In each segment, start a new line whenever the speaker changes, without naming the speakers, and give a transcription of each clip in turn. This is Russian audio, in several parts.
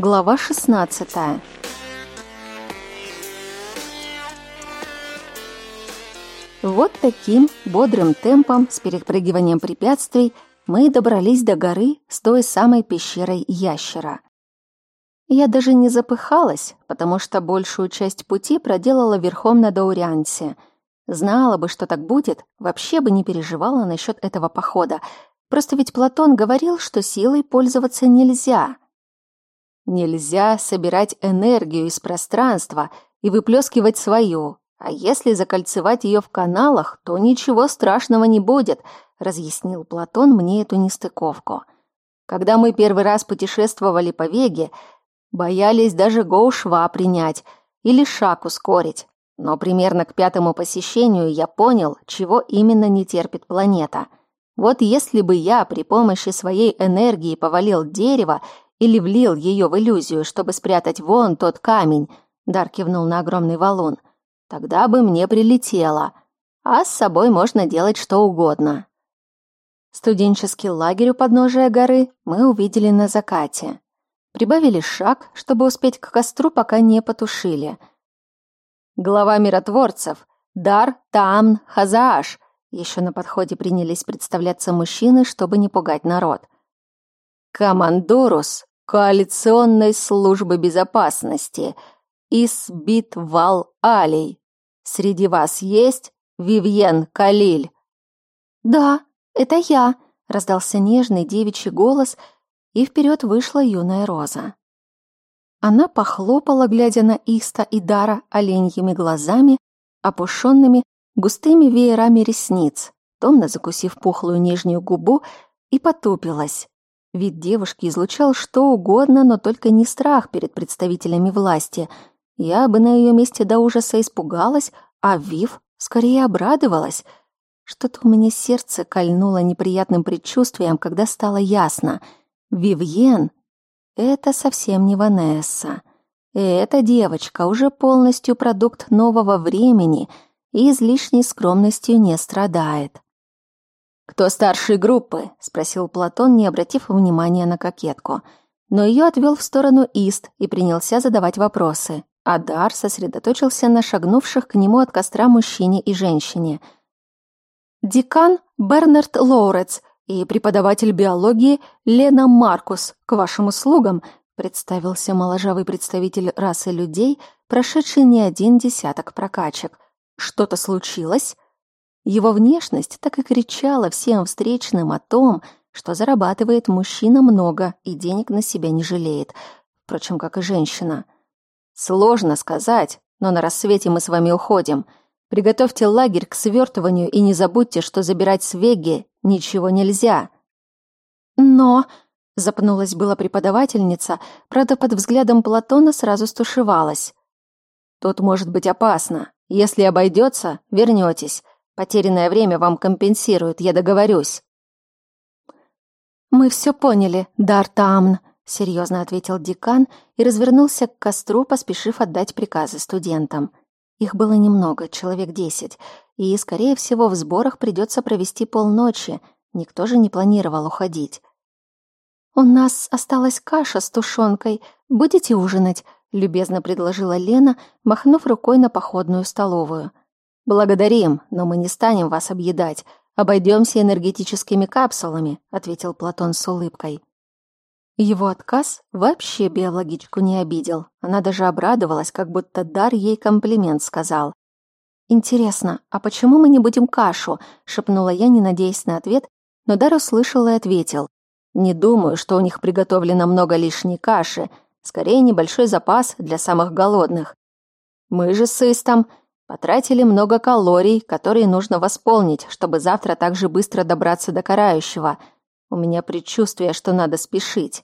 Глава 16. Вот таким бодрым темпом, с перепрыгиванием препятствий, мы добрались до горы с той самой пещерой ящера. Я даже не запыхалась, потому что большую часть пути проделала верхом на Дауриансе. Знала бы, что так будет, вообще бы не переживала насчет этого похода. Просто ведь Платон говорил, что силой пользоваться нельзя — Нельзя собирать энергию из пространства и выплескивать свою. А если закольцевать ее в каналах, то ничего страшного не будет, разъяснил Платон мне эту нестыковку. Когда мы первый раз путешествовали по Веге, боялись даже гоушва принять или шаг ускорить. Но примерно к пятому посещению я понял, чего именно не терпит планета. Вот если бы я при помощи своей энергии повалил дерево или влил ее в иллюзию, чтобы спрятать вон тот камень, Дар кивнул на огромный валун, тогда бы мне прилетело, а с собой можно делать что угодно. Студенческий лагерь у подножия горы мы увидели на закате. Прибавили шаг, чтобы успеть к костру, пока не потушили. Глава миротворцев, Дар Таамн Хазааш, еще на подходе принялись представляться мужчины, чтобы не пугать народ. Командорус коалиционной службы безопасности из Битвал Алей. Среди вас есть Вивьен Калиль?»
«Да, это я», — раздался нежный девичий голос, и вперед вышла юная Роза. Она похлопала, глядя на Иста и Дара оленьими глазами, опушенными густыми веерами ресниц, томно закусив пухлую нижнюю губу, и потупилась. Вид девушки излучал что угодно, но только не страх перед представителями власти. Я бы на ее месте до ужаса испугалась, а Вив скорее обрадовалась. Что-то у меня сердце кольнуло неприятным предчувствием, когда стало ясно. Вивьен — это совсем не Ванесса. Эта девочка уже полностью продукт нового времени и излишней скромностью не страдает.
«Кто старшей группы?» — спросил Платон, не обратив внимания на кокетку. Но ее отвел в сторону Ист и принялся задавать вопросы. А Дар сосредоточился на шагнувших к нему от костра мужчине и женщине.
«Декан Бернард Лоурец и преподаватель биологии Лена Маркус к вашим услугам», представился моложавый представитель расы людей, прошедший не один десяток прокачек. «Что-то случилось?» Его внешность так и кричала всем встречным о том, что зарабатывает мужчина много и денег на себя не жалеет, впрочем, как и женщина. Сложно сказать, но на рассвете мы с вами уходим. Приготовьте лагерь к свертыванию и не забудьте, что забирать с Веги ничего нельзя. Но, запнулась была преподавательница, правда, под взглядом Платона сразу стушевалась.
Тут может быть опасно. Если обойдется, вернетесь. Потерянное время вам компенсируют, я договорюсь».
«Мы все поняли, Дартамн», — серьезно ответил декан и развернулся к костру, поспешив отдать приказы студентам. Их было немного, человек десять, и, скорее всего, в сборах придется провести полночи. Никто же не планировал уходить. «У нас осталась каша с тушенкой. Будете ужинать?» — любезно предложила Лена, махнув рукой на походную столовую.
«Благодарим, но мы не станем вас объедать. Обойдемся энергетическими капсулами», — ответил Платон с улыбкой.
Его отказ вообще биологичку не обидел. Она даже обрадовалась, как будто Дар ей комплимент сказал. «Интересно, а почему мы не будем кашу?» — шепнула я, не надеясь на ответ, но Дар услышал и ответил.
«Не думаю, что у них приготовлено много лишней каши. Скорее, небольшой запас для самых голодных. Мы же с Истом Потратили много калорий, которые нужно восполнить, чтобы завтра так же быстро добраться до карающего. У меня предчувствие, что надо спешить.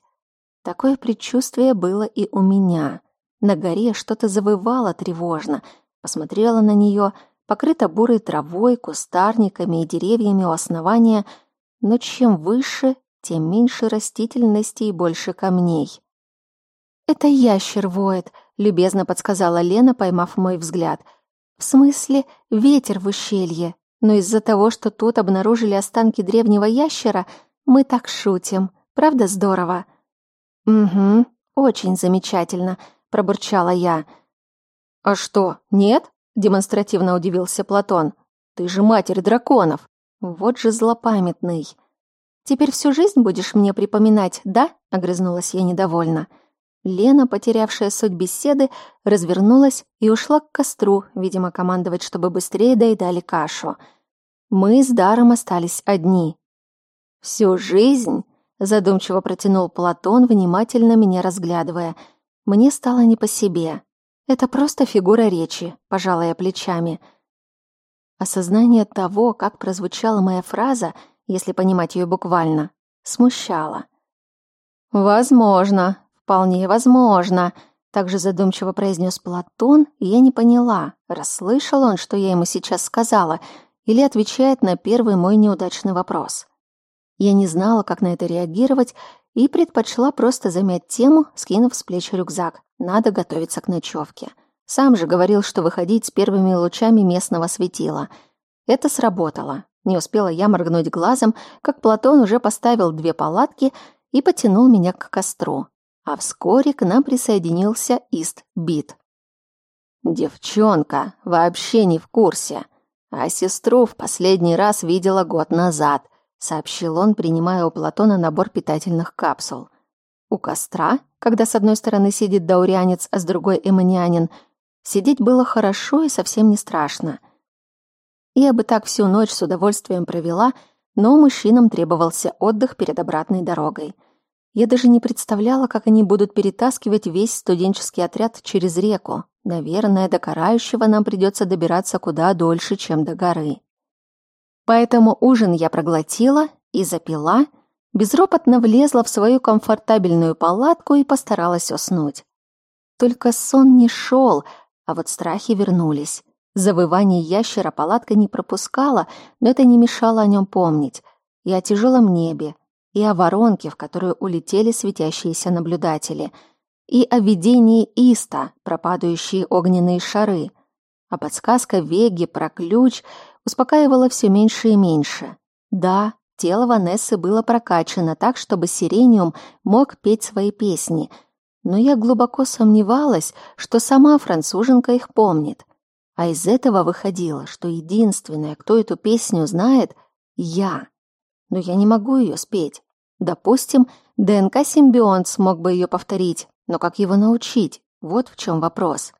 Такое предчувствие было и у меня. На горе что-то завывало тревожно. Посмотрела на нее, покрыта бурой травой, кустарниками и деревьями у основания, но чем выше, тем меньше растительности и больше камней. «Это ящер воет», — любезно подсказала Лена, поймав мой взгляд — в смысле, ветер в ущелье. Но из-за того, что тут обнаружили останки древнего ящера, мы так шутим. Правда здорово?
Угу. очень замечательно», — пробурчала я. «А что, нет?» — демонстративно удивился Платон. «Ты же матерь драконов!» Вот же злопамятный. «Теперь всю жизнь будешь мне припоминать, да?» — огрызнулась я недовольно. Лена, потерявшая суть беседы, развернулась и ушла к костру, видимо, командовать, чтобы быстрее доедали кашу. Мы с Даром остались одни. «Всю жизнь?» — задумчиво протянул Платон, внимательно меня разглядывая. Мне стало не по себе. «Это просто фигура речи», — пожала плечами. Осознание того, как прозвучала моя фраза, если понимать ее буквально, смущало. «Возможно», «Вполне возможно», — также задумчиво произнес Платон, и я не поняла, расслышал он, что я ему сейчас сказала, или отвечает на первый мой неудачный вопрос. Я не знала, как на это реагировать, и предпочла просто замять тему, скинув с плеч рюкзак. Надо готовиться к ночевке. Сам же говорил, что выходить с первыми лучами местного светила. Это сработало. Не успела я моргнуть глазом, как Платон уже поставил две палатки и потянул меня к костру а вскоре к нам присоединился Ист Бит. Девчонка вообще не в курсе, а сестру в последний раз видела год назад, сообщил он, принимая у Платона набор питательных капсул. У костра, когда с одной стороны сидит даурянец, а с другой эманянин, сидеть было хорошо и совсем не страшно. Я бы так всю ночь с удовольствием провела, но мужчинам требовался отдых перед обратной дорогой. Я даже не представляла, как они будут перетаскивать весь студенческий отряд через реку. Наверное, до карающего нам придется добираться куда дольше, чем до горы. Поэтому ужин я проглотила и запила, безропотно влезла в свою комфортабельную палатку и постаралась уснуть. Только сон не шел, а вот страхи вернулись. Завывание ящера палатка не пропускала, но это не мешало о нем помнить. И о тяжелом небе, и о воронке, в которую улетели светящиеся наблюдатели, и о видении Иста, пропадающие огненные шары. А подсказка Веги про ключ успокаивала все меньше и меньше. Да, тело Ванессы было прокачано так, чтобы Сирениум мог петь свои песни, но я глубоко сомневалась, что сама француженка их помнит. А из этого выходило, что единственная, кто эту песню знает, я. Но я не могу ее спеть. Допустим, ДНК-симбионт смог бы ее повторить, но как его научить? Вот в чем вопрос.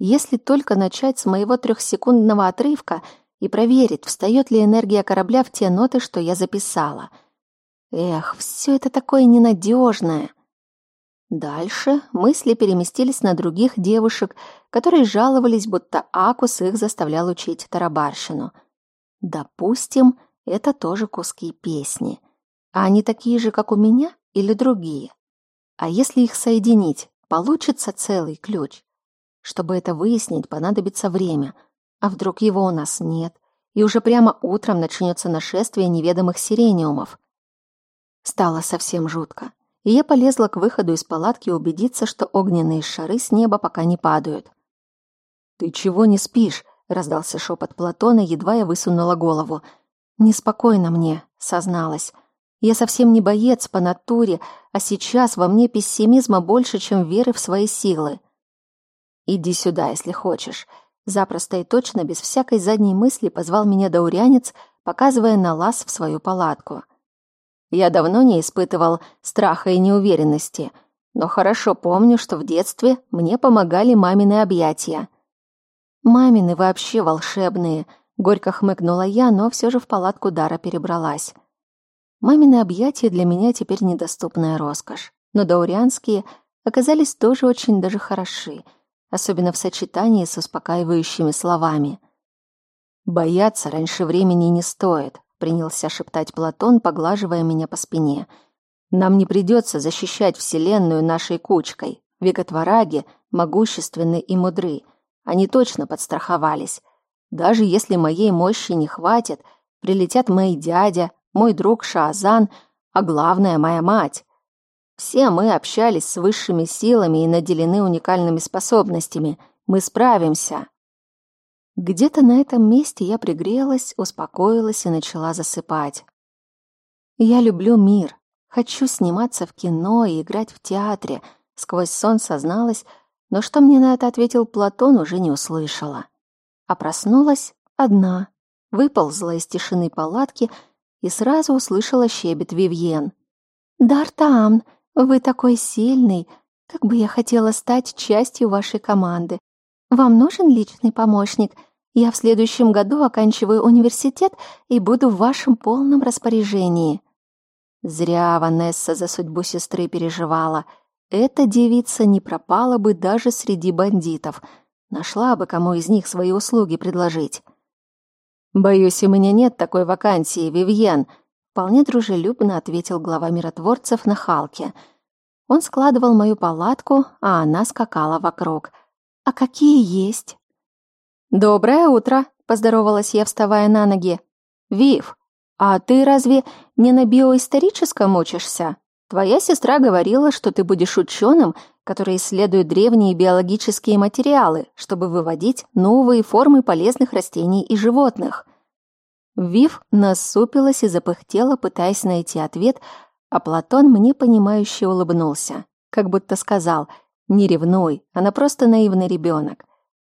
Если только начать с моего трехсекундного отрывка и проверить, встает ли энергия корабля в те ноты, что я записала. Эх, все это такое ненадежное. Дальше мысли переместились на других девушек, которые жаловались, будто Акус их заставлял учить тарабарщину. Допустим, это тоже куски песни. А они такие же, как у меня, или другие? А если их соединить, получится целый ключ? Чтобы это выяснить, понадобится время. А вдруг его у нас нет? И уже прямо утром начнется нашествие неведомых сирениумов. Стало совсем жутко. И я полезла к выходу из палатки убедиться, что огненные шары с неба пока не падают. «Ты чего не спишь?» — раздался шепот Платона, едва я высунула голову. «Неспокойно мне», — созналась. Я совсем не боец по натуре, а сейчас во мне пессимизма больше, чем веры в свои силы. Иди сюда, если хочешь. Запросто и точно, без всякой задней мысли, позвал меня даурянец, показывая на лаз в свою палатку. Я давно не испытывал страха и неуверенности, но хорошо помню, что в детстве мне помогали мамины объятия. Мамины вообще волшебные, горько хмыкнула я, но все же в палатку Дара перебралась. Мамины объятия для меня теперь недоступная роскошь, но даурянские оказались тоже очень даже хороши, особенно в сочетании с успокаивающими словами. «Бояться раньше времени не стоит», — принялся шептать Платон, поглаживая меня по спине. «Нам не придется защищать Вселенную нашей кучкой. Веготвораги могущественны и мудры. Они точно подстраховались. Даже если моей мощи не хватит, прилетят мои дядя, мой друг Шаазан, а главное, моя мать. Все мы общались с высшими силами и наделены уникальными способностями. Мы справимся. Где-то на этом месте я пригрелась, успокоилась и начала засыпать. Я люблю мир, Хочу сниматься в кино и играть в театре. Сквозь сон созналась, но что мне на это ответил Платон, уже не услышала. А проснулась одна, выползла из тишины палатки и сразу услышала щебет Вивьен. «Дартан, вы такой сильный! Как бы я хотела стать частью вашей команды! Вам нужен личный помощник? Я в следующем году оканчиваю университет и буду в вашем полном распоряжении». Зря Ванесса за судьбу сестры переживала. Эта девица не пропала бы даже среди бандитов. Нашла бы, кому из них свои услуги предложить. «Боюсь, у меня нет такой вакансии, Вивьен», — вполне дружелюбно ответил глава миротворцев на Халке. Он складывал мою палатку, а она скакала вокруг. «А какие есть?» «Доброе утро», — поздоровалась я, вставая на ноги. «Вив, а ты разве не на биоисторическом учишься? Твоя сестра говорила, что ты будешь ученым, который исследует древние биологические материалы, чтобы выводить новые формы полезных растений и животных. Вив насупилась и запыхтела, пытаясь найти ответ, а Платон мне понимающе улыбнулся, как будто сказал «Не ревнуй, она просто наивный ребенок».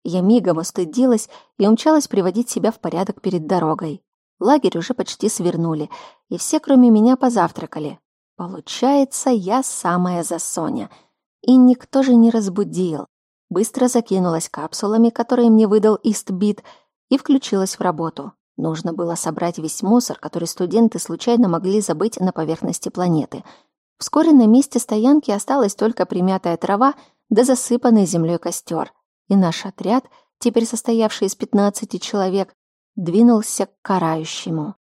Я мигом устыдилась и умчалась приводить себя в порядок перед дорогой. Лагерь уже почти свернули, и все, кроме меня, позавтракали. Получается, я самая засоня. И никто же не разбудил. Быстро закинулась капсулами, которые мне выдал Истбит, и включилась в работу. Нужно было собрать весь мусор, который студенты случайно могли забыть на поверхности планеты. Вскоре на месте стоянки осталась только примятая трава да засыпанный землей костер. И наш отряд, теперь состоявший из 15 человек, двинулся к карающему.